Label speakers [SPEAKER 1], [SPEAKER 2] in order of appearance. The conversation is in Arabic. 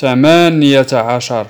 [SPEAKER 1] ثمانية عشر.